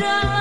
Rama